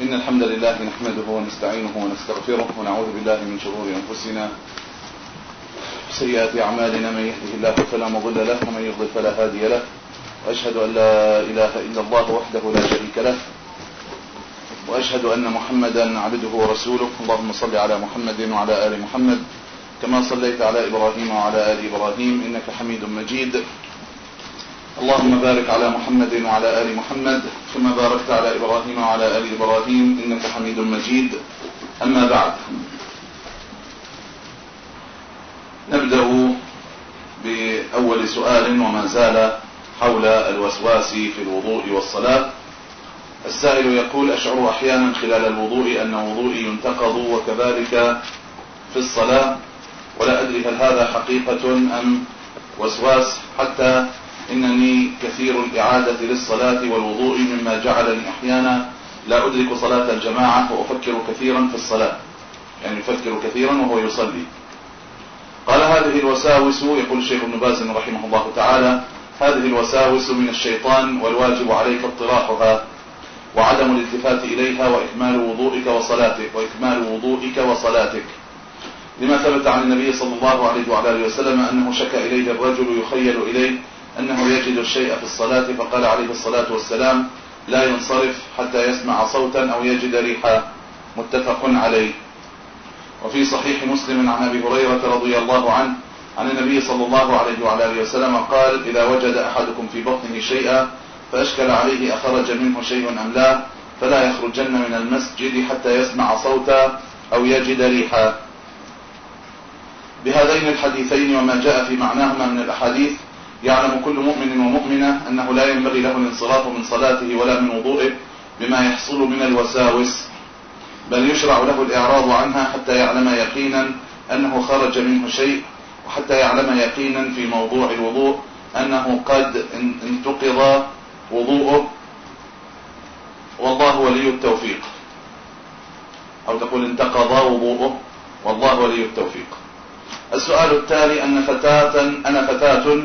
إن الحمد لله نحمده ونستعينه ونستغفره ونعوذ بالله من شرور أنفسنا وسيئات أعمالنا. من يهده الله فلا مضل له ومن يضلل فلا هادي له. وأشهد أن لا إله إلا الله وحده لا شريك له. وأشهد أن محمدا عبده ورسوله. اللهم صل على محمد وعلى آل محمد كما صليت على إبراهيم وعلى آل إبراهيم. إنك حميد مجيد. اللهم بارك على محمد وعلى آل محمد كما باركت على إبراهيم وعلى آل إبراهيم إنك حميد مجيد. أما بعد نبدأ بأول سؤال وما زال حول الوسواس في الوضوء والصلاة. السائل يقول أشعر أحيانا خلال الوضوء أن وضوئي ينتقض وكذلك في الصلاة؟ ولا أدري هل هذا حقيقة أم وسواس حتى إنني كثير الإعادة للصلاة والوضوء مما جعلني أحيانا لا أدرك صلاة الجماعة وأفكر كثيرا في الصلاة. يعني يفكر كثيرا وهو يصلي. قال هذه الوساوس يقول الشيخ ابن باز رحمه الله تعالى هذه الوساوس من الشيطان والواجب عليك اطراحها وعدم الالتفات إليها وإكمال وضوئك وصلاتك وإكمال وضوئك وصلاتك. لما ثبت عن النبي صلى الله عليه وعلى آله وسلم أنه شكى إليه الرجل يخيل إليه الشيء في الصلاة فقال عليه الصلاة والسلام لا ينصرف حتى يسمع صوتا أو يجد ريحا متفق عليه. وفي صحيح مسلم عن أبي هريرة رضي الله عنه عن النبي صلى الله عليه وعلى آله وسلم قال إذا وجد أحدكم في بطنه شيئا فأشكل عليه أخرج منه شيء أم لا فلا يخرجن من المسجد حتى يسمع صوتا أو يجد ريحا. بهذين الحديثين وما جاء في معناهما من الأحاديث يعلم كل مؤمن ومؤمنة أنه لا ينبغي له الانصراف من صلاته ولا من وضوئه بما يحصل من الوساوس بل يشرع له الإعراض عنها حتى يعلم يقينا أنه خرج منه شيء وحتى يعلم يقينا في موضوع الوضوء أنه قد انتقض وضوءه. والله ولي التوفيق. أو تقول انتقض وضوءه. والله ولي التوفيق. السؤال التالي أن فتاة أنا فتاة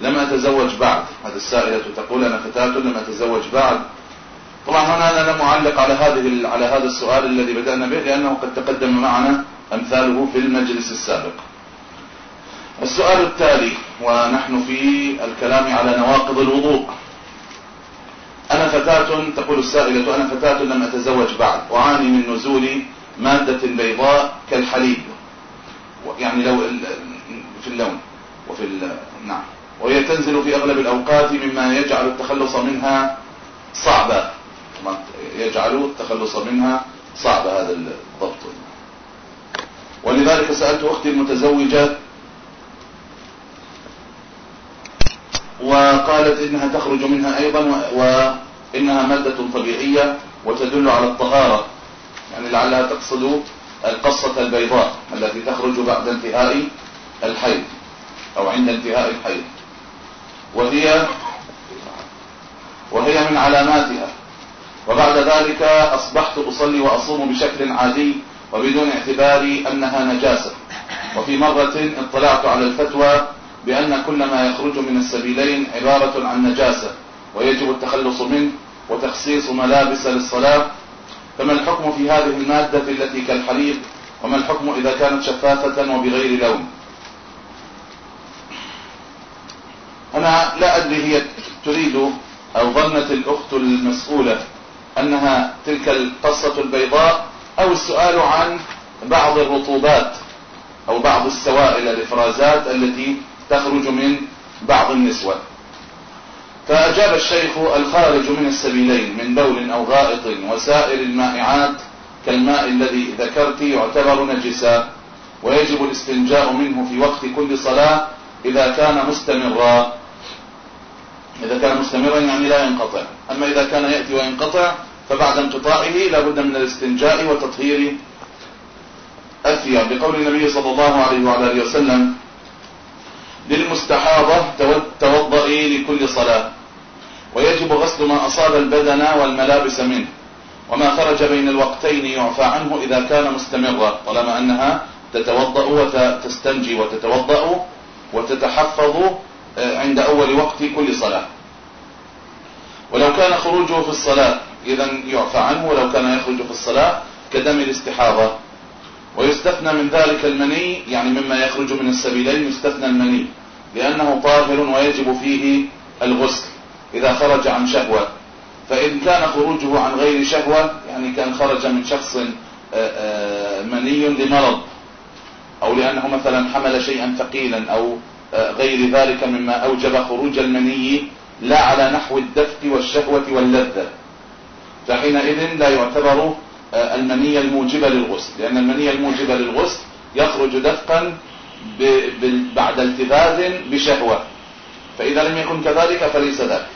لم أتزوج بعد. هذه السائلة تقول أنا فتاة لم أتزوج بعد. طبعا هنا أنا لم أعلق على هذه على هذا السؤال الذي بدأنا به لأنه قد تقدم معنا أمثاله في المجلس السابق. السؤال التالي ونحن في الكلام على نواقض الوضوء. أنا فتاة تقول السائلة أنا فتاة لم أتزوج بعد. أعاني من نزول مادة بيضاء كالحليب. يعني لو في اللون وفي نعم. وهي تنزل في أغلب الأوقات مما يجعل التخلص منها صعبا يجعل التخلص منها صعب هذا الضبط. ولذلك سألت أختي المتزوجة وقالت إنها تخرج منها أيضا وإنها مادة طبيعية وتدل على الطهارة. يعني لعلها تقصد القصة البيضاء التي تخرج بعد انتهاء الحيض أو عند انتهاء الحيض. وهي وهي من علاماتها. وبعد ذلك أصبحت أصلي وأصوم بشكل عادي وبدون اعتبار أنها نجاسة. وفي مرة اطلعت على الفتوى بأن كل ما يخرج من السبيلين عبارة عن نجاسة ويجب التخلص منه وتخصيص ملابس للصلاة. فما الحكم في هذه المادة التي كالحليب؟ وما الحكم إذا كانت شفافة وبغير لون؟ أنا لا أدري هي تريد أو ظنت الأخت المسؤولة أنها تلك القصة البيضاء أو السؤال عن بعض الرطوبات أو بعض السوائل الإفرازات التي تخرج من بعض النسوة. فأجاب الشيخ الخارج من السبيلين من بول أو غائط وسائر المائعات كالماء الذي ذكرت يعتبر نجسا ويجب الاستنجاء منه في وقت كل صلاة إذا كان مستمرا. إذا كان مستمرا يعني لا ينقطع. أما إذا كان يأتي وينقطع فبعد انقطاعه لابد من الاستنجاء وتطهير الثياب. لقول النبي صلى الله عليه وعلى آله وسلم للمستحاضة توضئي لكل صلاة. ويجب غسل ما أصاب البدن والملابس منه. وما خرج بين الوقتين يعفى عنه إذا كان مستمرا. طالما أنها تتوضأ وتستنجي وتتوضأ وتتحفظ عند أول وقت كل صلاة. ولو كان خروجه في الصلاة إذا يعفى عنه ولو كان يخرج في الصلاة كدم الاستحاضة. ويستثنى من ذلك المني يعني مما يخرج من السبيلين يستثنى المني لأنه طاهر ويجب فيه الغسل إذا خرج عن شهوة. فإن كان خروجه عن غير شهوة يعني كان خرج من شخص آه، آه، مني لمرض أو لأنه مثلا حمل شيئا ثقيلا أو آه، غير ذلك مما أوجب خروج المني لا على نحو الدفق والشهوة واللذة. فحينئذ لا يعتبر المنية الموجبة للغسل لأن المنية الموجبة للغسل يخرج دفقا بعد التذاذ بشهوة. فإذا لم يكن كذلك فليس ذلك.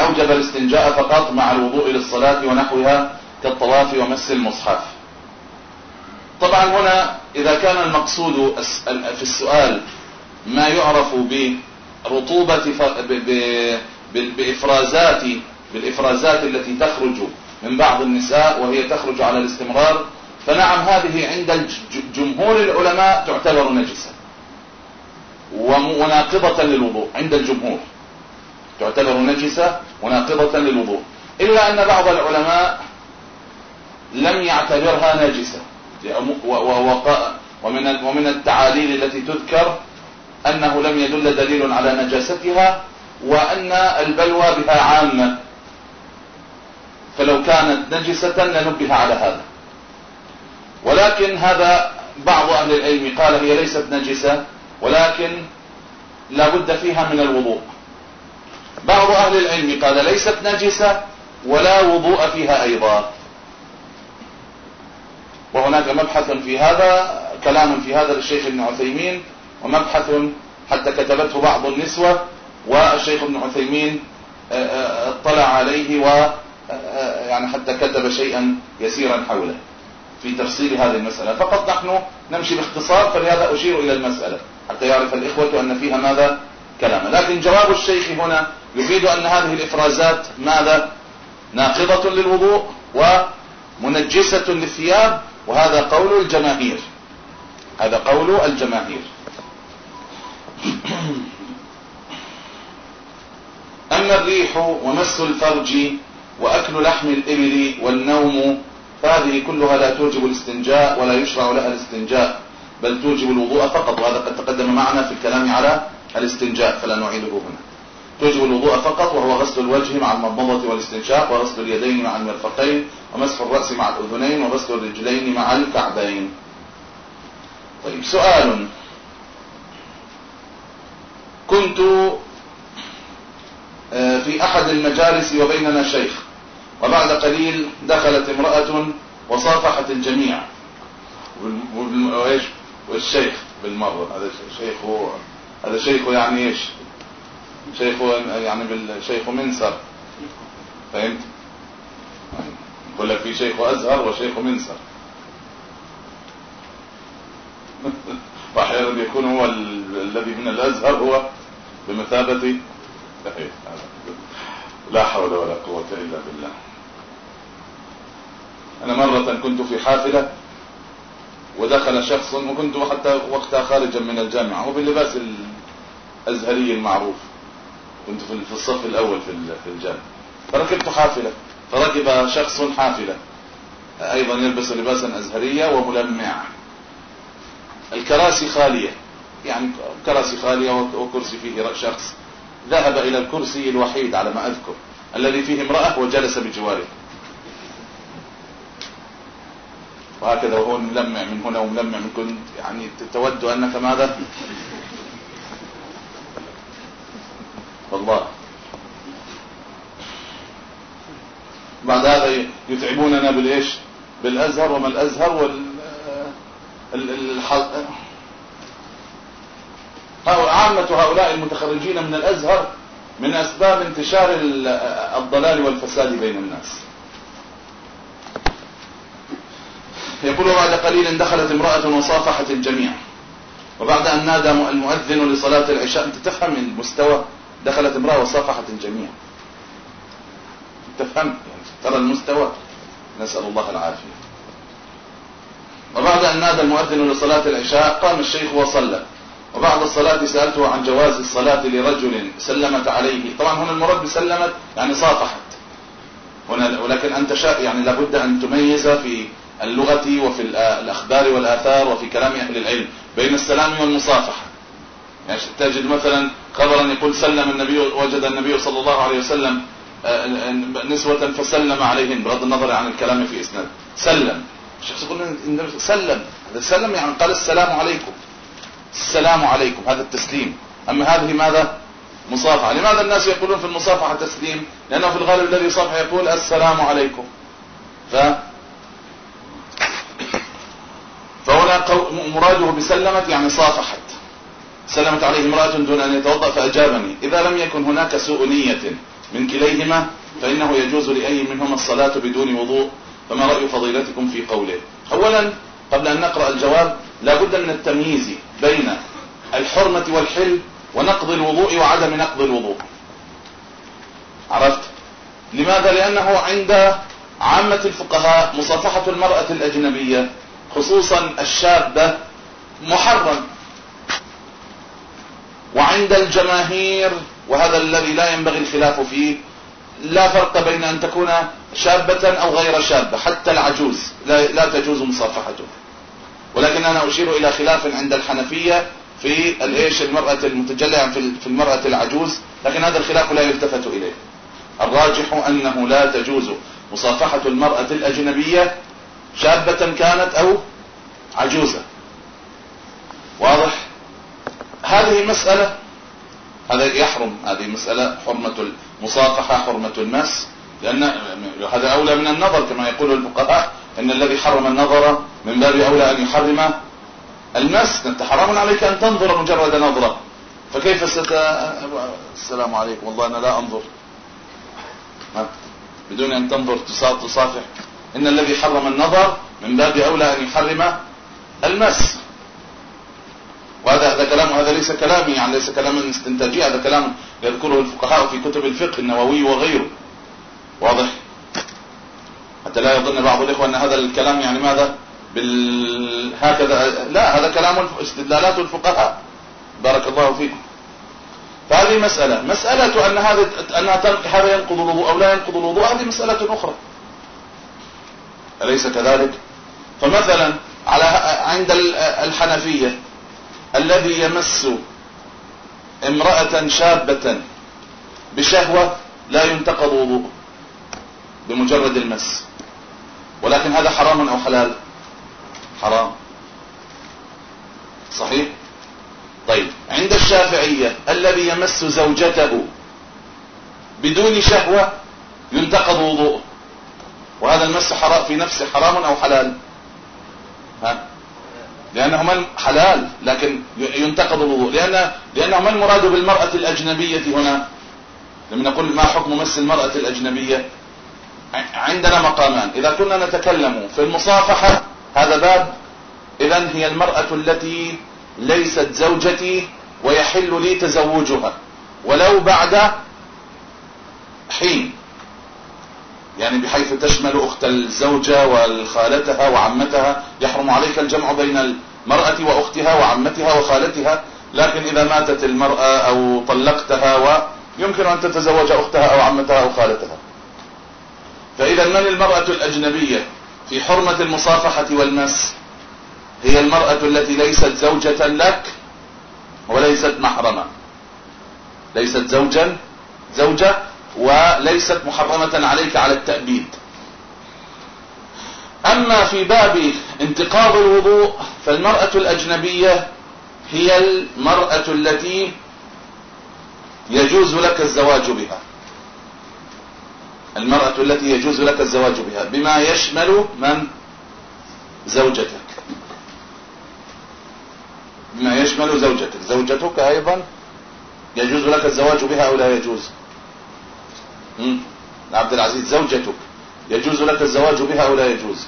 أوجب الاستنجاء فقط مع الوضوء للصلاة ونحوها كالطواف ومس المصحف. طبعا هنا إذا كان المقصود في السؤال ما يعرف برطوبة بإفرازات بالإفرازات التي تخرج من بعض النساء وهي تخرج على الاستمرار فنعم هذه عند جمهور العلماء تعتبر نجسة ومناقضة للوضوء عند الجمهور تعتبر نجسة مناقضة للوضوء إلا أن بعض العلماء لم يعتبرها نجسة. ومن ومن التعاليل التي تذكر أنه لم يدل دليل على نجاستها وأن البلوى بها عامة. فلو كانت نجسة لنبه على هذا. ولكن هذا بعض أهل العلم قال هي ليست نجسة ولكن لا بد فيها من الوضوء. بعض أهل العلم قال ليست نجسة ولا وضوء فيها أيضا. وهناك مبحث في هذا كلام في هذا للشيخ ابن عثيمين ومبحث حتى كتبته بعض النسوة والشيخ ابن عثيمين آه، آه، اطلع عليه و آه، يعني حتى كتب شيئا يسيرا حوله في تفصيل هذه المسألة. فقط نحن نمشي باختصار فلهذا أشير إلى المسألة حتى يعرف الإخوة أن فيها ماذا كلاما لكن جواب الشيخ هنا يفيد أن هذه الإفرازات ماذا؟ ناقضة للوضوء ومنجسة للثياب وهذا قول الجماهير. هذا قول الجماهير. أما الريح ومس الفرج وأكل لحم الإبل والنوم فهذه كلها لا توجب الاستنجاء ولا يشرع لها الاستنجاء بل توجب الوضوء فقط وهذا قد تقدم معنا في الكلام على الاستنجاء فلا نعيده هنا. توجب الوضوء فقط وهو غسل الوجه مع المضمضة والاستنشاق وغسل اليدين مع المرفقين ومسح الرأس مع الأذنين وغسل الرجلين مع الكعبين. طيب سؤال. كنت آه، في أحد المجالس وبيننا شيخ وبعد قليل دخلت امرأة وصافحت الجميع. والشيخ بالمرة. هذا شيخ هذا شيخ يعني إيش؟ شيخ يعني بالشيخ منسر فهمت؟ يقول لك في شيخ أزهر وشيخ منسر وأحيانا يكون هو الذي من الأزهر هو بمثابة لا حول ولا قوة إلا بالله. أنا مرة كنت في حافلة ودخل شخص وكنت حتى وقتها خارجا من الجامعة وباللباس الأزهري المعروف. كنت في الصف الأول في الجامعة. فركبت حافلة. فركب شخص حافلة. أيضا يلبس لباسا أزهرية وملمع. الكراسي خالية. يعني كراسي خالية وكرسي فيه شخص. ذهب إلى الكرسي الوحيد على ما أذكر. الذي فيه امرأة وجلس بجواره. وهكذا وهو ملمع من هنا وملمع من كنت. يعني تود أنك ماذا؟ والله. بعد هذا يتعبوننا بالإيش؟ بالأزهر وما الأزهر وال عامة هؤلاء المتخرجين من الأزهر من أسباب انتشار الضلال والفساد بين الناس. يقول بعد قليل دخلت امرأة وصافحت الجميع. وبعد أن نادى المؤذن لصلاة العشاء أنت تفهم المستوى دخلت امرأة وصافحت الجميع. تفهم؟ يعني ترى المستوى. نسأل الله العافية. وبعد أن نادى المؤذن لصلاة العشاء قام الشيخ وصلى. وبعد الصلاة سألته عن جواز الصلاة لرجل سلمت عليه. طبعا هنا المراد بسلمت يعني صافحت. هنا ولكن أنت شاء يعني لابد أن تميز في اللغة وفي الأخبار والآثار وفي كلام أهل العلم بين السلام والمصافحة. يعني تجد مثلا خبرا يقول سلم النبي وجد النبي صلى الله عليه وسلم آه، نسوة فسلم عليهن بغض النظر عن الكلام في إسناد. سلم. الشخص يقول سلم. هذا سلم يعني قال السلام عليكم. السلام عليكم. هذا التسليم. أما هذه ماذا؟ مصافحة. لماذا الناس يقولون في المصافحة تسليم؟ لأنه في الغالب الذي يصافح يقول السلام عليكم. ف فهنا مراده بسلمت يعني صافحت سلمت عليه امرأة دون أن يتوضأ فأجابني. إذا لم يكن هناك سوء نية من كليهما فإنه يجوز لأي منهما الصلاة بدون وضوء فما رأي فضيلتكم في قوله؟ أولا قبل أن نقرأ الجواب لا بد من التمييز بين الحرمة والحل ونقض الوضوء وعدم نقض الوضوء. عرفت؟ لماذا؟ لأنه عند عامة الفقهاء مصافحة المرأة الأجنبية خصوصا الشابة محرم. وعند الجماهير وهذا الذي لا ينبغي الخلاف فيه لا فرق بين أن تكون شابة أو غير شابة حتى العجوز لا, لا تجوز مصافحته ولكن أنا أشير إلى خلاف عند الحنفية في الإيش المرأة المتجلية في المرأة العجوز لكن هذا الخلاف لا يلتفت إليه. الراجح أنه لا تجوز مصافحة المرأة الأجنبية شابة كانت أو عجوزة واضح هذه مسألة هذا يحرم هذه مسألة حرمة المصافحة حرمة المس لأن هذا أولى من النظر كما يقول الفقهاء إن الذي حرم النظر من باب أولى أن يحرم المس أنت حرام عليك أن تنظر مجرد نظرة. فكيف ست السلام عليكم. والله أنا لا أنظر. ها؟ بدون أن تنظر تصافح. إن الذي حرم النظر من باب أولى أن يحرم المس وهذا هذا كلام هذا ليس كلامي يعني ليس كلاما استنتاجي هذا كلام يذكره الفقهاء في كتب الفقه النووي وغيره. واضح؟ حتى لا يظن بعض الإخوة أن هذا الكلام يعني ماذا؟ بال... هكذا لا هذا كلام استدلالات الفقهاء. بارك الله فيكم فهذه مسألة. مسألة أن هذا أنها هذا ينقض الوضوء أو لا ينقض الوضوء هذه مسألة أخرى. أليس كذلك؟ فمثلا على عند الحنفية. الذي يمس امرأة شابة بشهوة لا ينتقض وضوء بمجرد المس. ولكن هذا حرام أو حلال؟ حرام. صحيح؟ طيب. عند الشافعية الذي يمس زوجته بدون شهوة ينتقض وضوءه. وهذا المس حرام في نفسه حرام أو حلال؟ ها؟ لأنه من حلال لكن ينتقض الوضوء. لأن لأنه ما المراد بالمرأة الأجنبية هنا. لما نقول ما حكم مس المرأة الأجنبية. عندنا مقامان. إذا كنا نتكلم في المصافحة هذا باب. إذا هي المرأة التي ليست زوجتي ويحل لي تزوجها. ولو بعد حين. يعني بحيث تشمل أخت الزوجة والخالتها وعمتها يحرم عليك الجمع بين المرأة وأختها وعمتها وخالتها لكن إذا ماتت المرأة أو طلقتها ويمكن أن تتزوج أختها أو عمتها أو خالتها. فإذا من المرأة الأجنبية في حرمة المصافحة والمس؟ هي المرأة التي ليست زوجة لك وليست محرمة. ليست زوجا زوجة وليست محرمة عليك على التأبيد. أما في باب انتقاض الوضوء فالمرأة الأجنبية هي المرأة التي يجوز لك الزواج بها. المرأة التي يجوز لك الزواج بها. بما يشمل من؟ زوجتك. بما يشمل زوجتك. زوجتك أيضا يجوز لك الزواج بها أو لا يجوز؟ عبد العزيز زوجتك. يجوز لك الزواج بها أو لا يجوز؟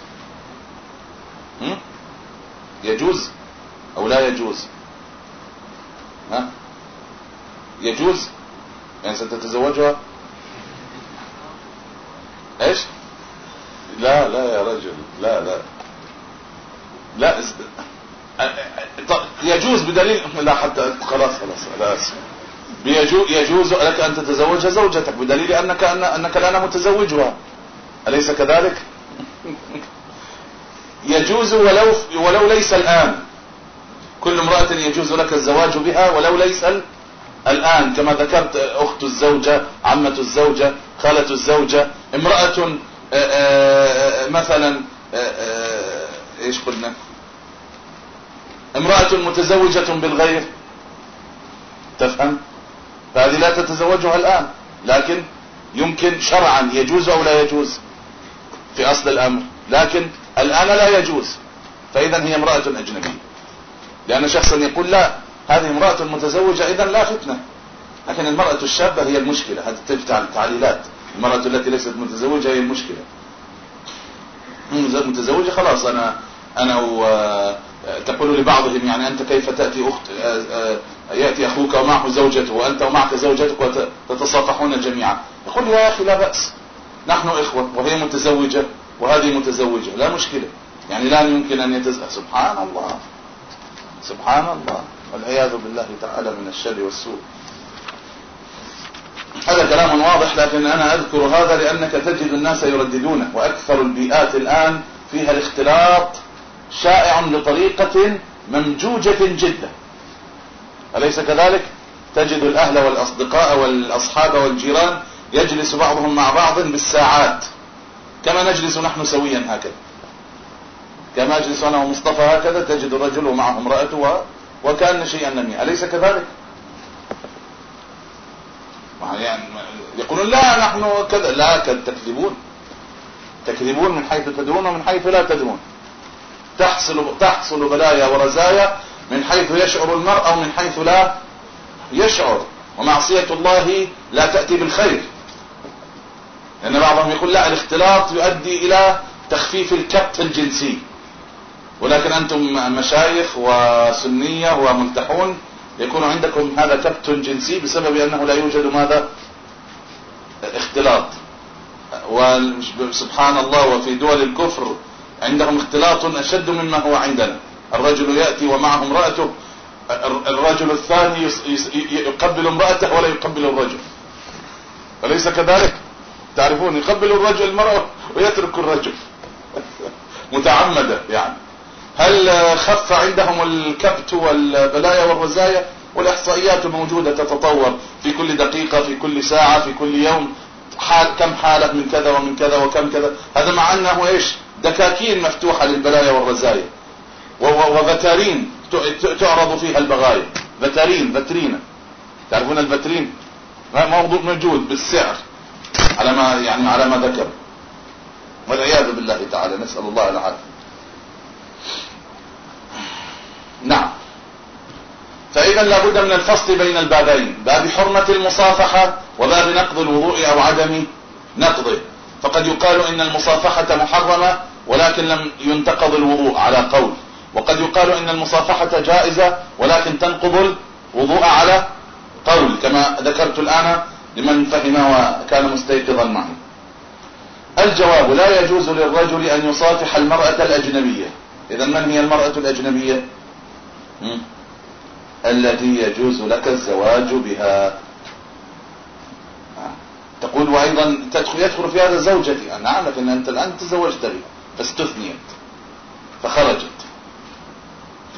يجوز أو لا يجوز؟ ها؟ يجوز؟ يعني ستتزوجها؟ إيش؟ لا لا يا رجل لا لا. لا يجوز بدليل لا حتى خلاص خلاص لا اسف يجوز لك أن تتزوج زوجتك بدليل أنك, أنك الآن متزوجها. أليس كذلك؟ يجوز ولو, ولو ليس الآن. كل امرأة يجوز لك الزواج بها ولو ليس الآن. كما ذكرت أخت الزوجة عمة الزوجة خالة الزوجة. امرأة آه، آه، آه، مثلا إيش قلنا؟ امرأة متزوجة بالغير. تفهم؟ فهذه لا تتزوجها الآن لكن يمكن شرعا يجوز أو لا يجوز في أصل الأمر لكن الآن لا يجوز فإذا هي امرأة أجنبية. لأن شخصا يقول لا هذه امرأة متزوجة إذا لا فتنة. لكن المرأة الشابة هي المشكلة هذه تفتح التعليلات. المرأة التي ليست متزوجة هي المشكلة. متزوجة خلاص أنا أنا و... تقول لبعضهم يعني أنت كيف تأتي أخت يأتي أخوك ومعه زوجته وأنت ومعك زوجتك وتتصافحون جميعا. يقول يا أخي لا بأس. نحن إخوة وهي متزوجة وهذه متزوجة. لا مشكلة. يعني لا يمكن أن يتزوج سبحان الله. سبحان الله. والعياذ بالله تعالى من الشر والسوء. هذا كلام واضح لكن أنا أذكر هذا لأنك تجد الناس يرددونه وأكثر البيئات الآن فيها الاختلاط شائع بطريقة ممجوجة جدا. أليس كذلك؟ تجد الأهل والأصدقاء والأصحاب والجيران يجلس بعضهم مع بعض بالساعات. كما نجلس نحن سويا هكذا. كما أجلس أنا ومصطفى هكذا تجد الرجل ومعه امرأته وكأن شيئا نمي أليس كذلك؟ يعني يقولون لا نحن كذا. لا تكذبون. تكذبون من حيث تدرون ومن حيث لا تدرون تحصل تحصل بلايا ورزايا من حيث يشعر المرء أو من حيث لا يشعر. ومعصية الله لا تأتي بالخير. لأن بعضهم يقول لا الاختلاط يؤدي إلى تخفيف الكبت الجنسي. ولكن أنتم مشايخ وسنية وملتحون يكون عندكم هذا كبت جنسي بسبب أنه لا يوجد ماذا؟ اختلاط. وسبحان الله وفي دول الكفر عندهم اختلاط أشد مما هو عندنا. الرجل يأتي ومعه امرأته الرجل الثاني يقبل امرأته ولا يقبل الرجل. أليس كذلك؟ تعرفون يقبل الرجل المرأة ويترك الرجل. متعمدة يعني. هل خف عندهم الكبت والبلايا والرزايا؟ والإحصائيات موجودة تتطور في كل دقيقة في كل ساعة في كل يوم. حال كم حالة من كذا ومن كذا وكم كذا؟ هذا مع أنه إيش؟ دكاكين مفتوحة للبلايا والرزايا. وفتارين تعرض فيها البغايا. فتارين فترينة تعرفون الفترين موضوع موجود بالسعر. على ما يعني على ما ذكر. والعياذ بالله تعالى. نسأل الله العافية. نعم. فإذا لابد من الفصل بين البابين. باب حرمة المصافحة وباب نقض الوضوء أو عدم نقضه. فقد يقال إن المصافحة محرمة ولكن لم ينتقض الوضوء. على قول. وقد يقال إن المصافحة جائزة ولكن تنقض الوضوء على قول كما ذكرت الآن لمن فهم وكان مستيقظا معي. الجواب لا يجوز للرجل أن يصافح المرأة الأجنبية. إذا من هي المرأة الأجنبية؟ التي يجوز لك الزواج بها. تقول وأيضا تدخل يدخل في هذا زوجتي أنا نعم لكن أنت الآن تزوجت بها فاستثنيت فخرجت.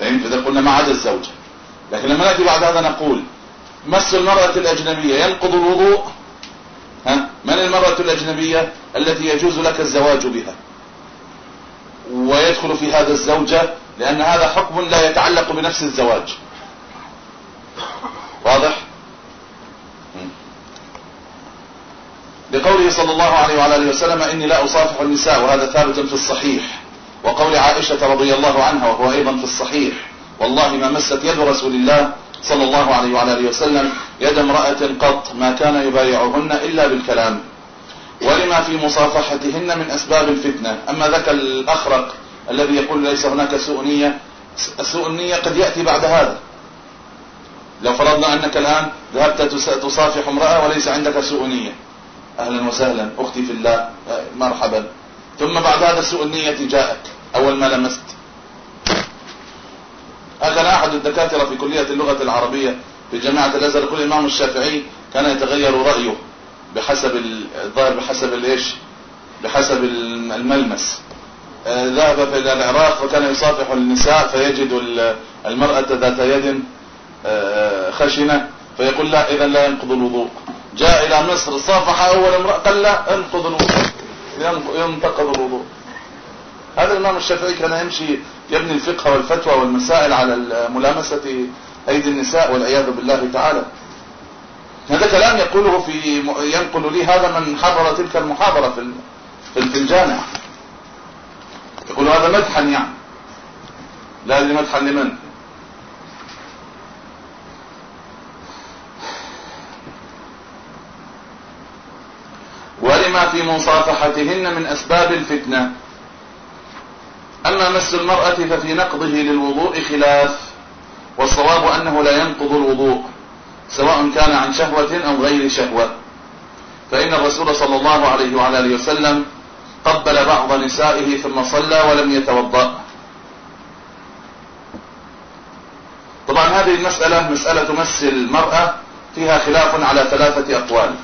فهمت؟ إذا قلنا ما عدا الزوجة لكن لما نأتي بعد هذا نقول مس المرأة الأجنبية ينقض الوضوء؟ ها؟ من المرأة الأجنبية التي يجوز لك الزواج بها؟ ويدخل في هذا الزوجة لأن هذا حكم لا يتعلق بنفس الزواج. واضح؟ لقوله صلى الله عليه وعلى آله وسلم إني لا أصافح النساء وهذا ثابت في الصحيح. وقول عائشة رضي الله عنها وهو أيضا في الصحيح والله ما مست يد رسول الله صلى الله عليه وعلى آله وسلم يد امرأة قط ما كان يبايعهن إلا بالكلام. ولما في مصافحتهن من أسباب الفتنة. أما ذاك الأخرق الذي يقول ليس هناك سوء نية سوء النية قد يأتي بعد هذا. لو فرضنا أنك الآن ذهبت تصافح امرأة وليس عندك سوء نية. أهلا وسهلا. أختي في الله مرحبا. ثم بعد هذا سوء النية جاءك. أول ما لمست. هكذا أحد الدكاترة في كلية اللغة العربية في جامعة الأزهر يقول الإمام الشافعي كان يتغير رأيه بحسب الظاهر بحسب الإيش؟ بحسب الملمس. آه، ذهب إلى العراق وكان يصافح النساء فيجد المرأة ذات يد آه، خشنة فيقول لا إذا لا ينقض الوضوء. جاء إلى مصر صافح أول امرأة قال لا ينقض الوضوء. ينتقض الوضوء. هذا الإمام الشافعي كان يمشي يبني الفقه والفتوى والمسائل على ملامسة أيدي النساء والعياذ بالله تعالى. هذا كلام يقوله في ينقل لي هذا من حضر تلك المحاضرة في في الجامع. يقول هذا مدحا يعني. لا مدحا لمن؟ ولما في مصافحتهن من أسباب الفتنة. أما مس المرأة ففي نقضه للوضوء خلاف والصواب أنه لا ينقض الوضوء سواء كان عن شهوة أو غير شهوة. فإن الرسول صلى الله عليه وعلى آله وسلم قبل بعض نسائه ثم صلى ولم يتوضأ. طبعا هذه المسألة مسألة مس المرأة فيها خلاف على ثلاثة أقوال.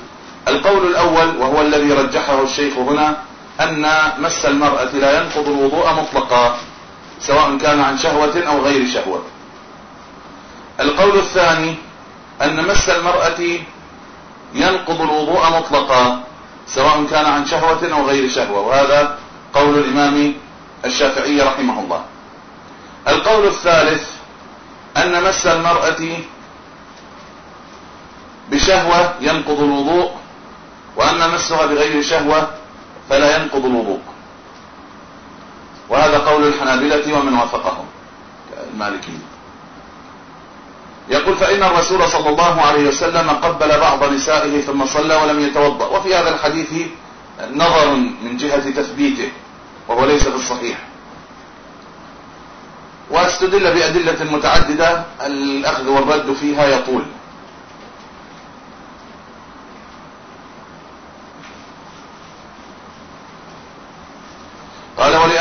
القول الأول وهو الذي رجحه الشيخ هنا أن مس المرأة لا ينقض الوضوء مطلقا سواء كان عن شهوة أو غير شهوة. القول الثاني أن مس المرأة ينقض الوضوء مطلقا سواء كان عن شهوة أو غير شهوة. وهذا قول الإمام الشافعي رحمه الله. القول الثالث أن مس المرأة بشهوة ينقض الوضوء وأما مسها بغير شهوة فلا ينقض الوضوء. وهذا قول الحنابلة ومن وافقهم المالكين يقول فإن الرسول صلى الله عليه وسلم قبل بعض نسائه ثم صلى ولم يتوضأ. وفي هذا الحديث نظر من جهة تثبيته وهو ليس بالصحيح. واستدل بأدلة متعددة الأخذ والرد فيها يطول.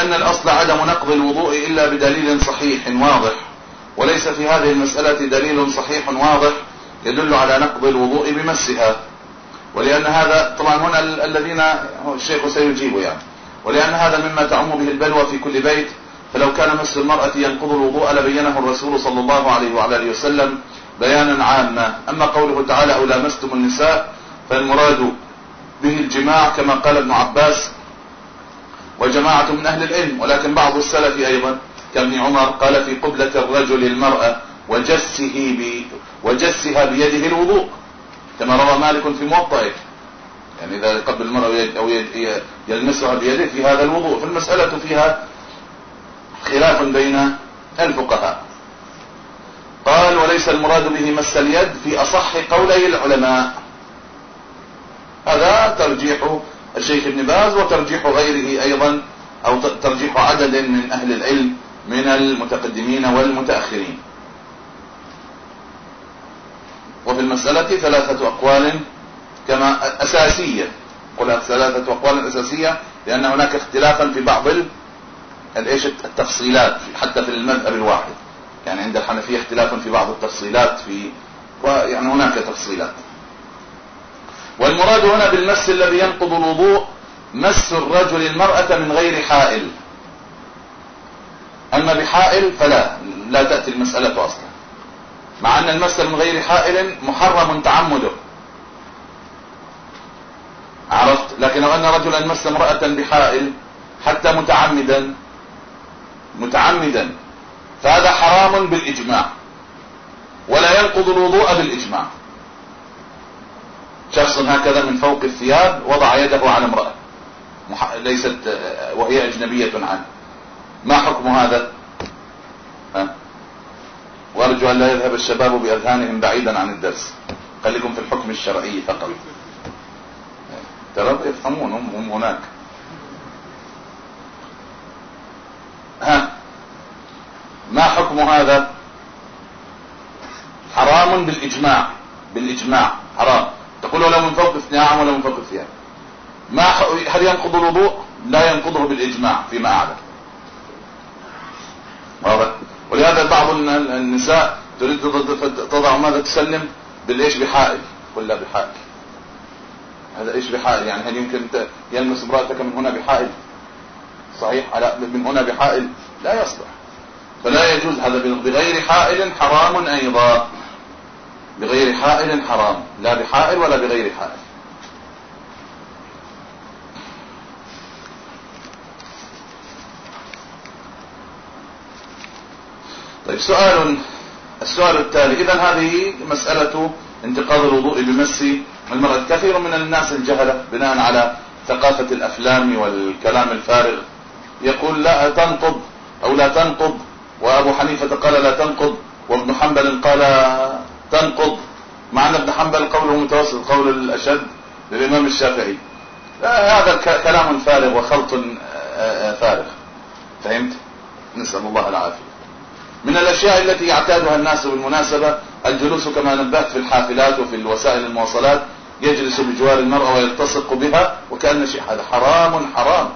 ولأن الأصل عدم نقض الوضوء إلا بدليل صحيح واضح وليس في هذه المسألة دليل صحيح واضح يدل على نقض الوضوء بمسها. ولأن هذا طبعا هنا الذين الشيخ سيجيب يعني. ولأن هذا مما تعم به البلوى في كل بيت فلو كان مس المرأة ينقض الوضوء لبينه الرسول صلى الله عليه وعلى آله وسلم بيانا عاما. أما قوله تعالى أو لامستم النساء فالمراد به الجماع كما قال ابن عباس وجماعة من أهل العلم ولكن بعض السلف أيضا. كابن عمر قال في قبلة الرجل المرأة وجسه ب وجسها بيده الوضوء كما روى مالك في موطئه. يعني إذا قبل المرأة أو يلمسها بيده في هذا الوضوء. فالمسألة فيها خلاف بين الفقهاء. قال وليس المراد به مس اليد في أصح قولي العلماء. هذا ترجيح الشيخ ابن باز وترجيح غيره أيضا أو ترجيح عدد من أهل العلم من المتقدمين والمتأخرين. وفي المسألة ثلاثة أقوال كما أساسية. قلها ثلاثة أقوال أساسية لأن هناك اختلافا في بعض الإيش؟ التفصيلات حتى في المذهب الواحد. يعني عند الحنفية اختلافا في بعض التفصيلات في ويعني هناك تفصيلات. والمراد هنا بالمس الذي ينقض الوضوء مس الرجل المرأة من غير حائل. أما بحائل فلا لا تأتي المسألة أصلا. مع أن المس من غير حائل محرم تعمده. عرفت؟ لكن لو أن رجلا مس امرأة بحائل حتى متعمدا متعمدا فهذا حرام بالإجماع. ولا ينقض الوضوء بالإجماع. شخص هكذا من فوق الثياب وضع يده على امرأة. ليست وهي أجنبية عنه. ما حكم هذا؟ ها؟ وارجو ان لا يذهب الشباب بأذهانهم بعيدا عن الدرس. خليكم في الحكم الشرعي فقط. ترى يفهمون هم هناك. ها؟ ما حكم هذا؟ حرام بالإجماع. بالإجماع. حرام. تقول ولا من فوق نعم ولا فوق الثياب ما هل ينقض الوضوء؟ لا ينقضه بالإجماع فيما أعلم. واضح؟ ولهذا بعض النساء تريد تضع ماذا؟ تسلم بالإيش بحائل ولا بحائل. هذا إيش بحائل؟ يعني هل يمكن يلمس امرأتك من هنا بحائل؟ صحيح؟ على من هنا بحائل؟ لا يصلح. فلا يجوز هذا بغير حائل حرام أيضا. بغير حائل حرام. لا بحائل ولا بغير حائل. طيب سؤال السؤال التالي. إذا هذه مسألة انتقاض الوضوء بمس المرأة. كثير من الناس الجهلة بناء على ثقافة الأفلام والكلام الفارغ يقول لا تنقض أو لا تنقض وأبو حنيفة قال لا تنقض وابن حنبل قال تنقض مع ان ابن حنبل قوله متوسط قول الأشد للإمام الشافعي. هذا كلام فارغ وخلط آه، آه، فارغ. فهمت؟ نسأل الله العافية. من الأشياء التي يعتادها الناس بالمناسبة الجلوس كما نبهت في الحافلات وفي الوسائل المواصلات يجلس بجوار المرأة ويلتصق بها وكأن شيء هذا حرام حرام.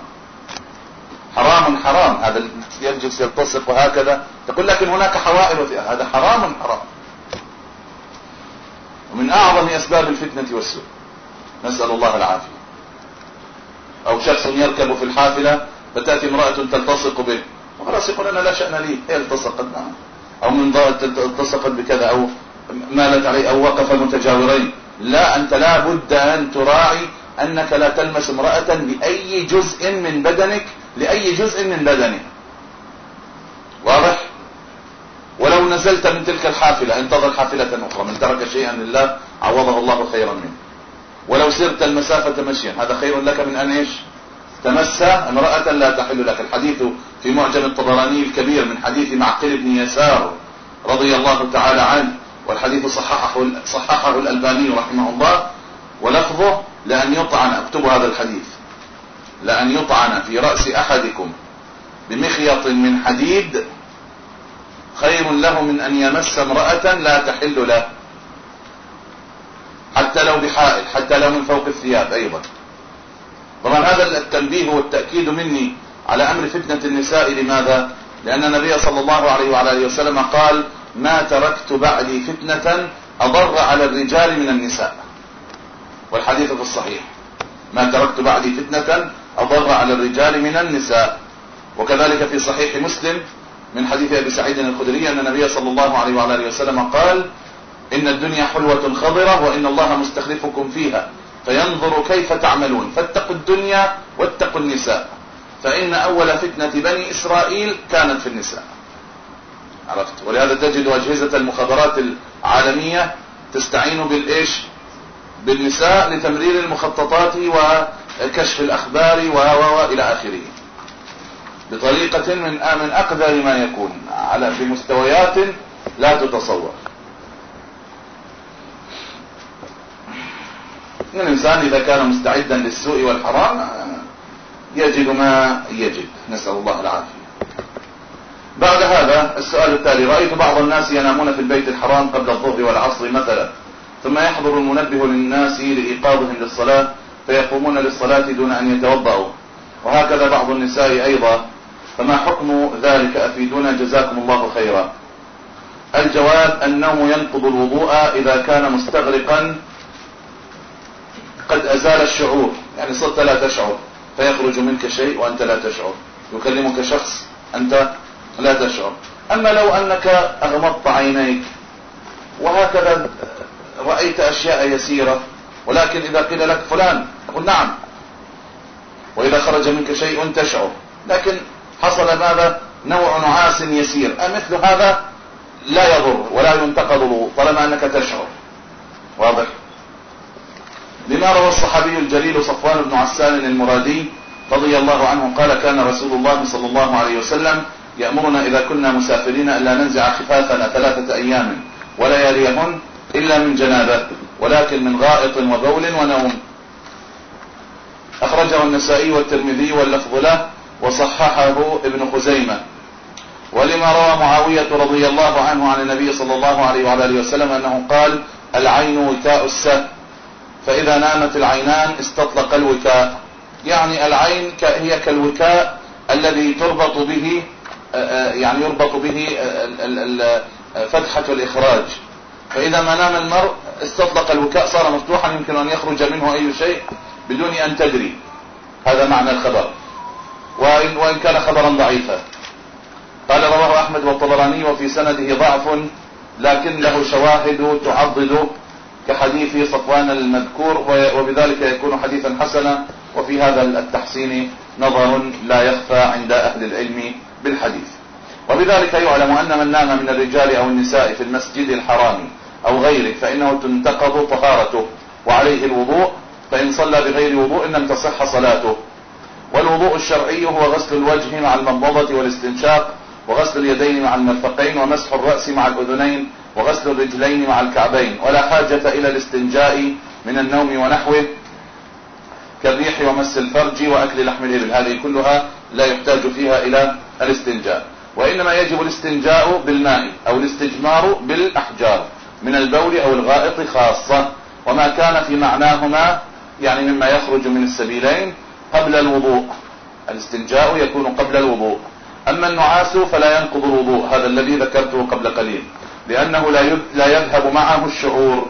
حرام حرام. هذا يجلس يلتصق وهكذا. تقول لكن هناك حوائل هذا حرام حرام. ومن أعظم أسباب الفتنة والسوء. نسأل الله العافية. أو شخص يركب في الحافلة فتأتي امرأة تلتصق به. وخلاص يقول أنا لا شأن لي. هي التصقت معه. أو من التصقت بكذا أو مالت عليه أو وقف متجاورين. لا أنت لا بد أن تراعي أنك لا تلمس امرأة باي جزء من بدنك لأي جزء من بدنها واضح؟ ولو نزلت من تلك الحافلة انتظر حافلة أخرى من ترك شيئا لله عوضه الله خيرا منه. ولو سرت المسافة مشيا هذا خير لك من أن إيش؟ تمس امرأة لا تحل لك. الحديث في معجم الطبراني الكبير من حديث معقل بن يسار رضي الله تعالى عنه والحديث صححه, صححه الألباني رحمه الله. ولفظه لأن يطعن اكتب هذا الحديث. لأن يطعن في رأس أحدكم بمخيط من حديد خير له من أن يمس امرأة لا تحل له. حتى لو بحائل حتى لو من فوق الثياب أيضا. طبعا هذا التنبيه والتأكيد مني على أمر فتنة النساء. لماذا؟ لأن النبي صلى الله عليه وعلى آله وسلم قال ما تركت بعدي فتنة أضر على الرجال من النساء. والحديث في الصحيح. ما تركت بعدي فتنة أضر على الرجال من النساء. وكذلك في صحيح مسلم من حديث أبي سعيد الخدري أن النبي صلى الله عليه وعلى آله وسلم قال إن الدنيا حلوة خضرة وإن الله مستخلفكم فيها فينظر كيف تعملون فاتقوا الدنيا واتقوا النساء فإن أول فتنة بني إسرائيل كانت في النساء. عرفت؟ ولهذا تجد أجهزة المخابرات العالمية تستعين بالإيش؟ بالنساء لتمرير المخططات وكشف الأخبار و إلى آخره. بطريقة من من أقدر ما يكون. على في مستويات لا تتصور. الإنسان إذا كان مستعدا للسوء والحرام يجد ما يجد. نسأل الله العافية. بعد هذا السؤال التالي رأيت بعض الناس ينامون في البيت الحرام قبل الظهر والعصر مثلا ثم يحضر المنبه للناس لإيقاظهم للصلاة فيقومون للصلاة دون أن يتوضأوا. وهكذا بعض النساء أيضا فما حكم ذلك أفيدونا جزاكم الله خيرا. الجواب أنه ينقض الوضوء إذا كان مستغرقا قد أزال الشعور يعني صرت لا تشعر فيخرج منك شيء وأنت لا تشعر يكلمك شخص أنت لا تشعر. أما لو أنك أغمضت عينيك وهكذا رأيت أشياء يسيرة ولكن إذا قيل لك فلان تقول نعم. وإذا خرج منك شيء تشعر لكن حصل ماذا نوع نعاس يسير. مثل هذا لا يضر ولا ينتقض طالما أنك تشعر. واضح؟ لما روى الصحابي الجليل صفوان بن عسان المرادي رضي الله عنه قال كان رسول الله صلى الله عليه وسلم يأمرنا إذا كنا مسافرين ألا ننزع خفافنا ثلاثة أيام ولياليهن إلا من جنابة ولكن من غائط وبول ونوم. أخرجه النسائي والترمذي واللفظ له وصححه ابن خزيمة. ولما روى معاوية رضي الله عنه عن النبي صلى الله عليه وعلى آله وسلم أنه قال العين وكاء السه فإذا نامت العينان استطلق الوكاء يعني العين هي كالوكاء الذي تربط به يعني يربط به فتحة الإخراج. فإذا ما نام المرء استطلق الوكاء صار مفتوحا يمكن أن يخرج منه أي شيء بدون أن تدري. هذا معنى الخبر. وإن, وإن كان خبرا ضعيفا. قال رواه أحمد والطبراني وفي سنده ضعف لكن له شواهد تعضد كحديث صفوان المذكور وبذلك يكون حديثا حسنا وفي هذا التحسين نظر لا يخفى عند أهل العلم بالحديث. وبذلك يعلم أن من نام من الرجال أو النساء في المسجد الحرام أو غيره فإنه تنتقض طهارته وعليه الوضوء فإن صلى بغير وضوء لم تصح صلاته. والوضوء الشرعي هو غسل الوجه مع المضمضة والاستنشاق وغسل اليدين مع المرفقين ومسح الرأس مع الأذنين وغسل الرجلين مع الكعبين. ولا حاجة إلى الاستنجاء من النوم ونحوه كالريح ومس الفرج وأكل لحم الإبل. هذه كلها لا يحتاج فيها إلى الاستنجاء. وإنما يجب الاستنجاء بالماء أو الاستجمار بالأحجار من البول أو الغائط خاصة. وما كان في معناهما يعني مما يخرج من السبيلين قبل الوضوء. الاستنجاء يكون قبل الوضوء. أما النعاس فلا ينقض الوضوء هذا الذي ذكرته قبل قليل لأنه لا يذهب معه الشعور.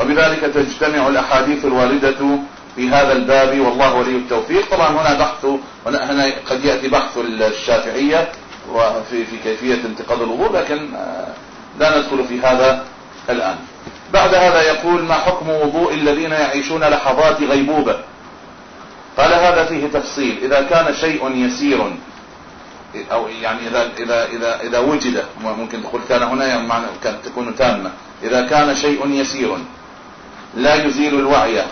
وبذلك تجتمع الأحاديث الواردة في هذا الباب والله ولي التوفيق. طبعا هنا بحث هنا قد يأتي بحث الشافعية وفي في كيفية انتقاد الوضوء لكن آه، لا ندخل في هذا الآن. بعد هذا يقول ما حكم وضوء الذين يعيشون لحظات غيبوبة؟ قال هذا فيه تفصيل. إذا كان شيء يسير أو يعني إذا إذا إذا إذا وجد ممكن تقول كان هنا يعني معنى كان تكون تامة إذا كان شيء يسير لا يزيل الوعي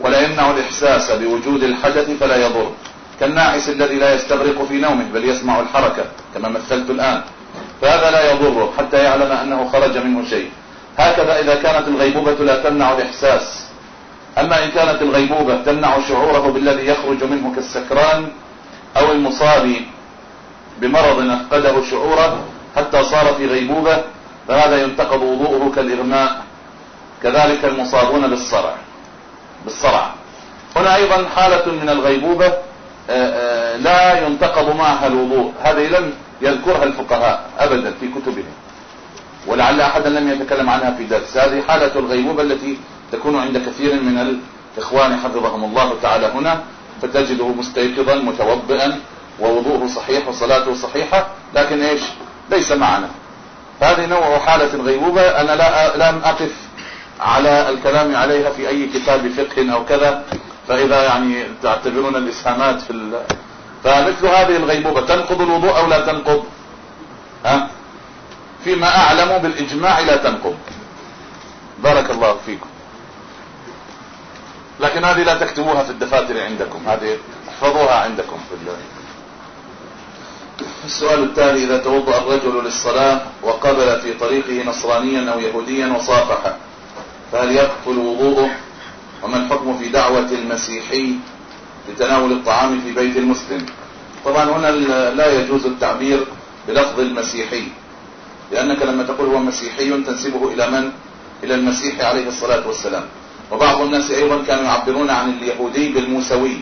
ولا يمنع الإحساس بوجود الحدث فلا يضر. كالناعس الذي لا يستغرق في نومه بل يسمع الحركة كما مثلت الآن. فهذا لا يضره حتى يعلم أنه خرج منه شيء. هكذا إذا كانت الغيبوبة لا تمنع الإحساس. أما إن كانت الغيبوبة تمنع شعوره بالذي يخرج منه كالسكران أو المصاب بمرض أفقده شعوره حتى صار في غيبوبة فهذا ينتقض وضوءه كالإغماء كذلك المصابون بالصرع. بالصرع. هنا أيضا حالة من الغيبوبة آه، آه، لا ينتقض معها الوضوء. هذه لم يذكرها الفقهاء أبدا في كتبهم. ولعل أحدا لم يتكلم عنها في درس. هذه حالة الغيبوبة التي تكون عند كثير من الإخوان حفظهم الله تعالى هنا فتجده مستيقظا متوضئا ووضوءه صحيح وصلاته صحيحة لكن إيش؟ ليس معنا. فهذه نوع حالة الغيبوبة أنا لا لم أقف على الكلام عليها في أي كتاب فقه أو كذا فإذا يعني تعتبرون الإسهامات في ال... فمثل هذه الغيبوبة تنقض الوضوء أو لا تنقض؟ ها؟ فيما أعلم بالإجماع لا تنقض. بارك الله فيكم. لكن هذه لا تكتبوها في الدفاتر عندكم هذه احفظوها عندكم في السؤال التالي إذا توضأ الرجل للصلاة وقبل في طريقه نصرانيا أو يهوديا وصافح فهل يبطل وضوءه؟ وما الحكم في دعوة المسيحي لتناول الطعام في بيت المسلم؟ طبعا هنا لا يجوز التعبير بلفظ المسيحي لأنك لما تقول هو مسيحي تنسبه إلى من؟ إلى المسيح عليه الصلاة والسلام. وبعض الناس أيضا كانوا يعبرون عن اليهودي بالموسوي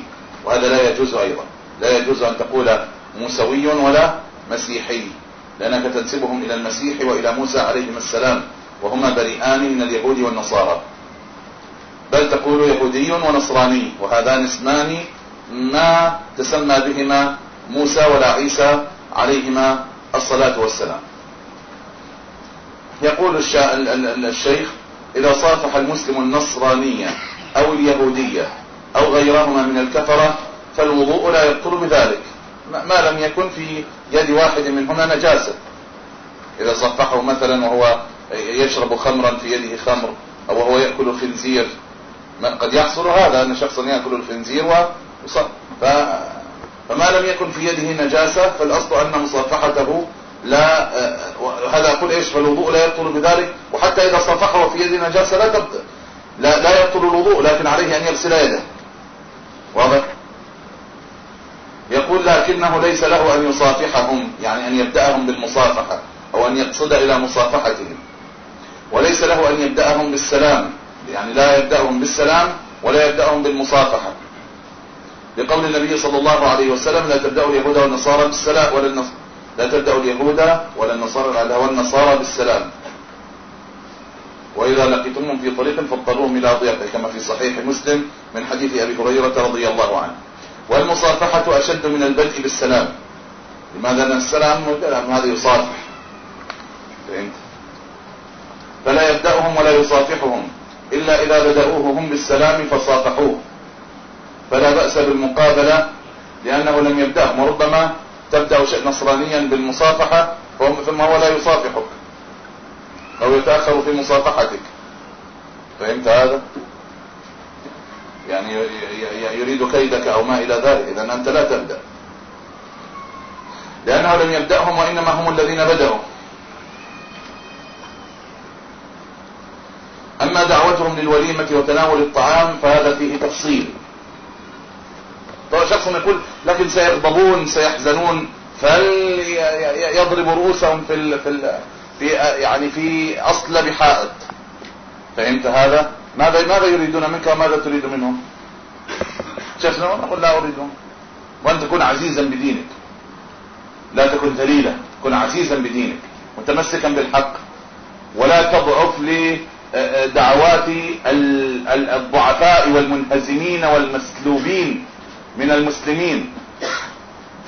وهذا لا يجوز أيضا. لا يجوز أن تقول موسوي ولا مسيحي لأنك تنسبهم إلى المسيح وإلى موسى عليهما السلام وهما بريئان من اليهود والنصارى. بل تقول يهودي ونصراني وهذان اسمان ما تسمى بهما موسى ولا عيسى عليهما الصلاة والسلام. يقول الشيخ إذا صافح المسلم النصرانية أو اليهودية أو غيرهما من الكفرة فالوضوء لا يبطل بذلك. ما لم يكن في يد واحد منهما نجاسة. إذا صفحه مثلا وهو يشرب خمرا في يده خمر أو وهو يأكل خنزير قد يحصل هذا أن شخصا يأكل الخنزير وصف فما لم يكن في يده نجاسة فالأصل أن مصافحته لا هذا أقول إيش؟ فالوضوء لا يبطل بذلك. وحتى إذا صفحه في يده نجاسة لا تبطل لا, لا يبطل الوضوء لكن عليه أن يغسل يده. واضح؟ يقول لكنه ليس له أن يصافحهم يعني أن يبدأهم بالمصافحة أو أن يقصد إلى مصافحتهم. وليس له أن يبدأهم بالسلام يعني لا يبدأهم بالسلام ولا يبدأهم بالمصافحة. لقول النبي صلى الله عليه وسلم لا تبدأوا اليهود والنصارى بالسلام ولا النصارى لا تبدأوا اليهود ولا النصارى والنصارى بالسلام. وإذا لقيتمهم في طريق فاضطروهم إلى ضيافة كما في صحيح مسلم من حديث أبي هريرة رضي الله عنه. والمصافحة أشد من البدء بالسلام. لماذا؟ لأن السلام هذا يصافح. فهمت؟ فلا يبدأهم ولا يصافحهم. إلا إذا بدأوه هم بالسلام فصافحوه. فلا بأس بالمقابلة لأنه لم يبدأهم. وربما تبدأ نصرانيا بالمصافحة ثم هو لا يصافحك. أو يتأخر في مصافحتك. فهمت هذا؟ يعني يريد كيدك أو ما إلى ذلك إذا أنت لا تبدأ. لأنه لم يبدأهم وإنما هم الذين بدأوا. أما دعوتهم للوليمة وتناول الطعام فهذا فيه تفصيل. شخص يقول لكن سيغضبون سيحزنون. فليضرب رؤوسهم في ال في ال في يعني في أصل بحائط؟ فهمت هذا؟ ماذا ماذا يريدون منك وماذا تريد منهم؟ شفنا نقول لا أريدهم. وأن تكون عزيزا بدينك. لا تكن ذليلا. كن عزيزا بدينك. متمسكا بالحق. ولا تضعف لدعوات الضعفاء والمنهزمين والمسلوبين. من المسلمين.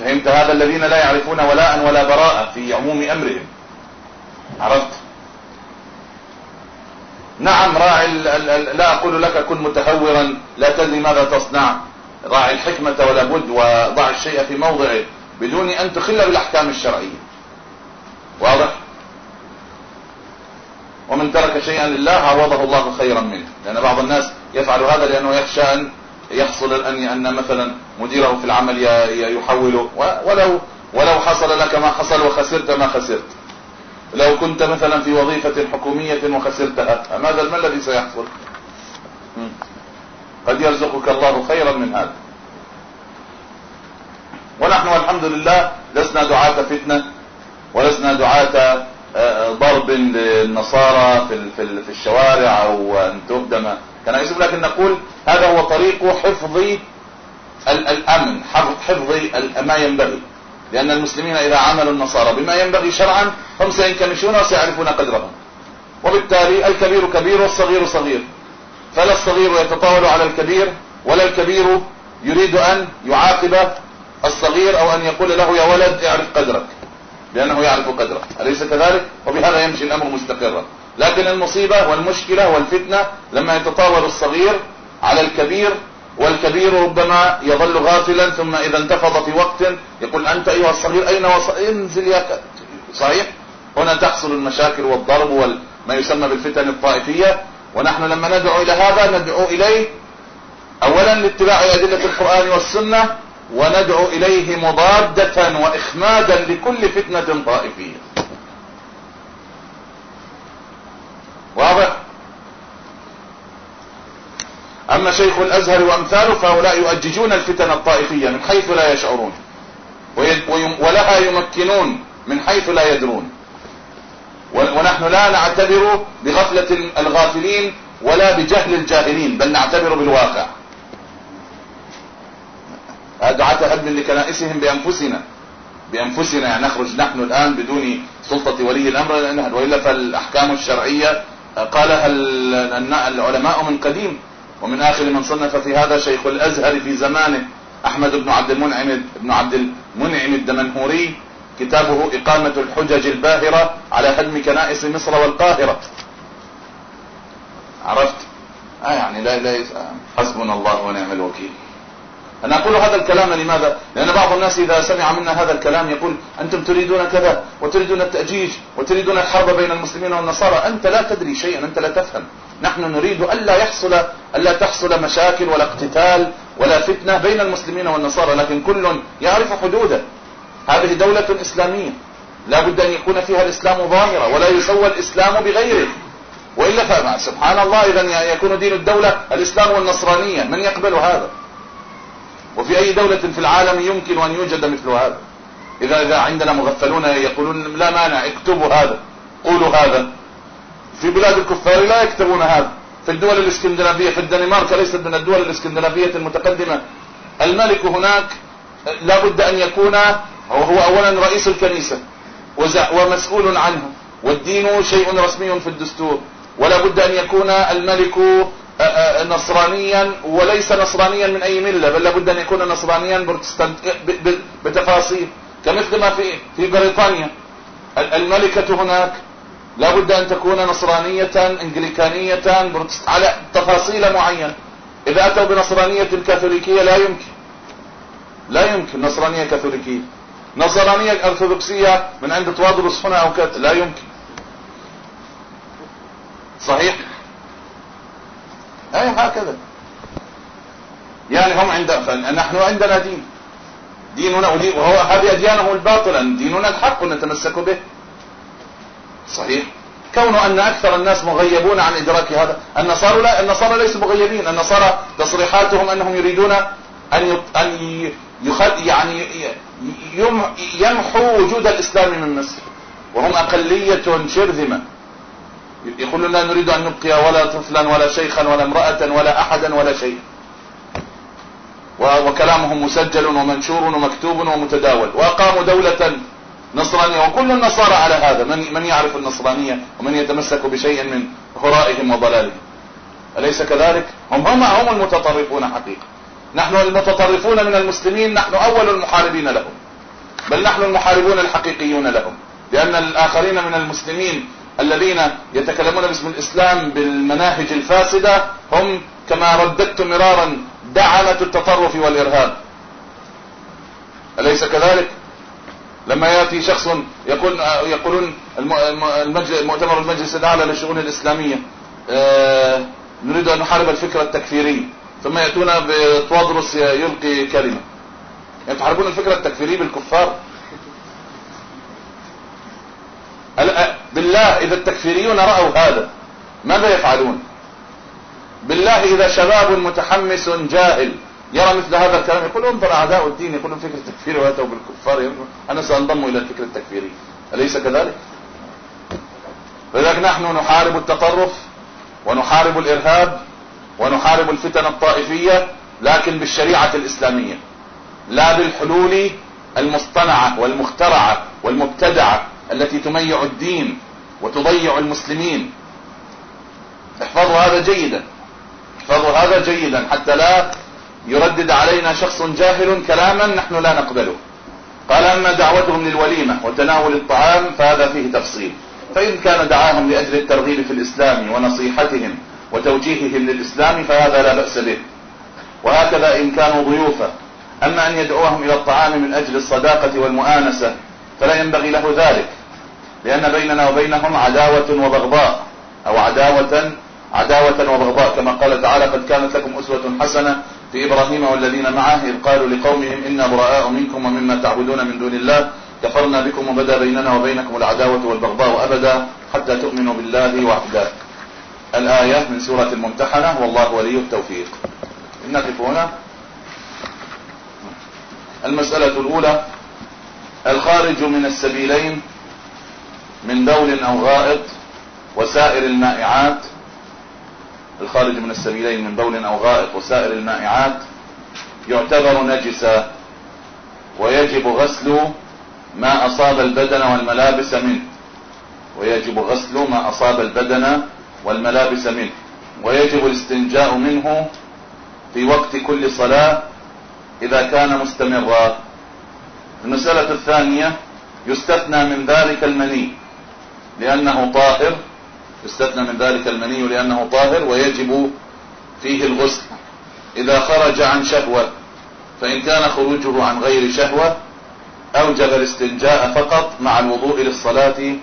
فهمت هذا الذين لا يعرفون ولاء ولا براءة في عموم أمرهم. عرفت؟ نعم راعي لا أقول لك كن متهورا لا تدري ماذا تصنع. راعي الحكمة ولا بد وضع الشيء في موضعه بدون أن تخل بالأحكام الشرعية. واضح؟ ومن ترك شيئا لله عوضه الله خيرا منه. لأن بعض الناس يفعل هذا لأنه يخشى أن يحصل أن أن مثلا مديره في العمل يحوله ولو ولو حصل لك ما حصل وخسرت ما خسرت. لو كنت مثلا في وظيفة حكومية وخسرتها ماذا ما الذي سيحصل؟ قد يرزقك الله خيرا من هذا. ونحن والحمد لله لسنا دعاة فتنة ولسنا دعاة آه، ضرب للنصارى في في الشوارع أو ان تهدم كنائسهم لكن نقول هذا هو طريق حفظ الأمن حفظ ما ينبغي. لأن المسلمين إذا عملوا النصارى بما ينبغي شرعا هم سينكمشون وسيعرفون قدرهم. وبالتالي الكبير كبير والصغير صغير. فلا الصغير يتطاول على الكبير ولا الكبير يريد أن يعاقب الصغير أو أن يقول له يا ولد اعرف قدرك. لأنه يعرف قدره أليس كذلك؟ وبهذا يمشي الأمر مستقرا. لكن المصيبة والمشكلة والفتنة لما يتطاول الصغير على الكبير والكبير ربما يظل غافلا ثم إذا انتفض في وقت يقول أنت أيها الصغير أين وصل انزل يا. صحيح هنا تحصل المشاكل والضرب وما يسمى بالفتن الطائفية ونحن لما ندعو إلى هذا ندعو إليه اولا لاتباع أدلة القرآن والسنة وندعو إليه مضادة واخمادا لكل فتنة طائفية واضح؟ أما شيخ الأزهر وأمثاله فهؤلاء يؤججون الفتن الطائفية من حيث لا يشعرون ولها يمكنون من حيث لا يدرون. ونحن لا نعتبر بغفلة الغافلين ولا بجهل الجاهلين بل نعتبر بالواقع. دعاة هدم لكنائسهم بأنفسنا بأنفسنا. يعني نخرج نحن الآن بدون سلطة ولي الأمر وإلا فالأحكام الشرعية قالها العلماء من قديم ومن آخر من صنف في هذا شيخ الأزهر في زمانه أحمد بن عبد المنعم بن عبد المنعم الدمنهوري كتابه إقامة الحجج الباهرة على هدم كنائس مصر والقاهرة. عرفت؟ آه يعني لا لا حسبنا الله ونعم الوكيل. أنا أقول هذا الكلام لماذا؟ لأن بعض الناس إذا سمع منا هذا الكلام يقول أنتم تريدون كذا وتريدون التأجيج وتريدون الحرب بين المسلمين والنصارى. أنت لا تدري شيئا أنت لا تفهم. نحن نريد ألا يحصل ألا تحصل مشاكل ولا اقتتال ولا فتنة بين المسلمين والنصارى لكن كل يعرف حدوده. هذه دولة إسلامية. لا بد أن يكون فيها الإسلام ظاهرة ولا يسوى الإسلام بغيره. وإلا سبحان الله إذا يكون دين الدولة الإسلام والنصرانية. من يقبل هذا؟ وفي أي دولة في العالم يمكن أن يوجد مثل هذا؟ إذا إذا عندنا مغفلون يقولون لا مانع اكتبوا هذا قولوا هذا. في بلاد الكفار لا يكتبون هذا. في الدول الإسكندنافية في الدنمارك ليست من الدول الإسكندنافية المتقدمة. الملك هناك لا بد أن يكون هو أولا رئيس الكنيسة ومسؤول عنه والدين شيء رسمي في الدستور. ولا بد أن يكون الملك نصرانيا وليس نصرانيا من أي ملة بل لابد أن يكون نصرانيا بروتستانت بتفاصيل. كمثل ما في في بريطانيا. الملكة هناك. لابد أن تكون نصرانية إنجليكانية على تفاصيل معينة. إذا أتوا بنصرانية كاثوليكية لا يمكن. لا يمكن نصرانية كاثوليكية. نصرانية أرثوذكسية من عند توادرس هنا أو كذا لا يمكن. صحيح؟ أي هكذا. يعني هم عند نحن عندنا دين. ديننا وهو هذه أديانه الباطلة. ديننا الحق نتمسك به. صحيح. كون أن أكثر الناس مغيبون عن إدراك هذا. النصارى لا النصارى ليسوا مغيبين. النصارى تصريحاتهم أنهم يريدون أن أن يخل يعني يمحوا وجود الإسلام من مصر وهم أقلية شرذمة. يقولون لا نريد أن نبقي ولا طفلا ولا شيخا ولا امرأة ولا احدا ولا شيء. وكلامهم مسجل ومنشور ومكتوب ومتداول. وأقاموا دولة نصرانية. وكل النصارى على هذا. من, من يعرف النصرانية ومن يتمسك بشيء من هرائهم وضلالهم. أليس كذلك؟ هم هم هم المتطرفون حقيقة. نحن المتطرفون من المسلمين. نحن أول المحاربين لهم. بل نحن المحاربون الحقيقيون لهم. لأن الآخرين من المسلمين الذين يتكلمون باسم الإسلام بالمناهج الفاسدة هم كما رددت مرارا دعمة التطرف والإرهاب. أليس كذلك؟ لما يأتي شخص يقول يقولون مؤتمر المجلس الأعلى للشؤون الإسلامية آه، نريد أن نحارب الفكر التكفيري. ثم يأتون بطوادرس يلقي كلمة. يعني تحاربون الفكر التكفيري بالكفار؟ بالله إذا التكفيريون رأوا هذا ماذا يفعلون؟ بالله إذا شباب متحمس جاهل يرى مثل هذا الكلام يقول انظر أعداء الدين يقولون فكر التكفير وأتوا بالكفار أنا سأنضم إلى الفكر التكفيري. أليس كذلك؟ لذلك نحن نحارب التطرف ونحارب الإرهاب ونحارب الفتن الطائفية لكن بالشريعة الإسلامية لا بالحلول المصطنعة والمخترعة والمبتدعة. التي تميع الدين وتضيع المسلمين. احفظوا هذا جيدا. احفظوا هذا جيدا حتى لا يردد علينا شخص جاهل كلاما نحن لا نقبله. قال أما دعوتهم للوليمة وتناول الطعام فهذا فيه تفصيل. فإن كان دعاهم لأجل الترغيب في الإسلام ونصيحتهم وتوجيههم للإسلام فهذا لا بأس به. وهكذا إن كانوا ضيوفا. أما أن يدعوهم إلى الطعام من أجل الصداقة والمؤانسة فلا ينبغي له ذلك لأن بيننا وبينهم عداوة وبغضاء أو عداوة عداوة وبغضاء كما قال تعالى قد كانت لكم أسوة حسنة في إبراهيم والذين معه إذ قالوا لقومهم إنا براء منكم ومما تعبدون من دون الله كفرنا بكم وبدا بيننا وبينكم العداوة والبغضاء أبدا حتى تؤمنوا بالله وحده. الآية من سورة الممتحنة والله ولي التوفيق. نقف هنا المسألة الأولى الخارج من السبيلين من بول أو غائط وسائر المائعات. الخارج من السبيلين من بول أو غائط وسائر المائعات. يعتبر نجسا ويجب غسل ما أصاب البدن والملابس منه. ويجب غسل ما أصاب البدن والملابس منه. ويجب الاستنجاء منه في وقت كل صلاة إذا كان مستمرا. المسألة الثانية يستثنى من ذلك المني لأنه طاهر. يستثنى من ذلك المني لأنه طاهر ويجب فيه الغسل. إذا خرج عن شهوة فإن كان خروجه عن غير شهوة أوجب الاستنجاء فقط مع الوضوء للصلاة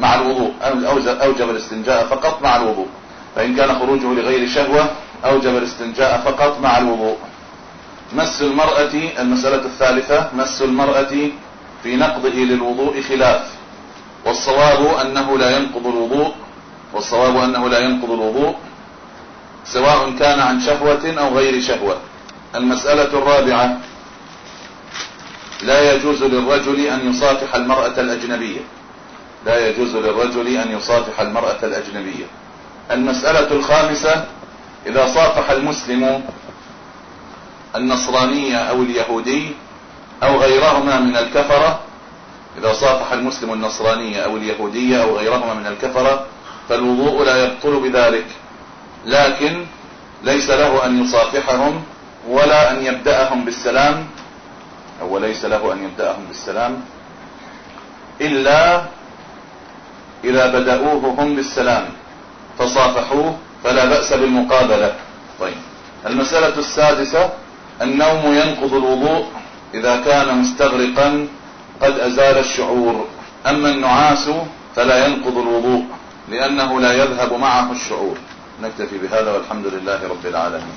مع الوضوء. أوجب الاستنجاء فقط مع الوضوء. فإن كان خروجه لغير شهوة أوجب الاستنجاء فقط مع الوضوء. مس المرأة المسألة الثالثة مس المرأة في نقضه للوضوء خلاف. والصواب أنه لا ينقض الوضوء والصواب أنه لا ينقض الوضوء سواء كان عن شهوة أو غير شهوة. المسألة الرابعة لا يجوز للرجل أن يصافح المرأة الأجنبية. لا يجوز للرجل أن يصافح المرأة الأجنبية. المسألة الخامسة إذا صافح المسلم النصرانية أو اليهودي أو غيرهما من الكفرة. إذا صافح المسلم النصرانية أو اليهودية أو غيرهما من الكفرة فالوضوء لا يبطل بذلك. لكن ليس له أن يصافحهم ولا أن يبدأهم بالسلام. أو ليس له أن يبدأهم بالسلام. إلا إذا بدأوه هم بالسلام. فصافحوه فلا بأس بالمقابلة. طيب. المسألة السادسة النوم ينقض الوضوء إذا كان مستغرقا قد أزال الشعور. أما النعاس فلا ينقض الوضوء لأنه لا يذهب معه الشعور. نكتفي بهذا والحمد لله رب العالمين.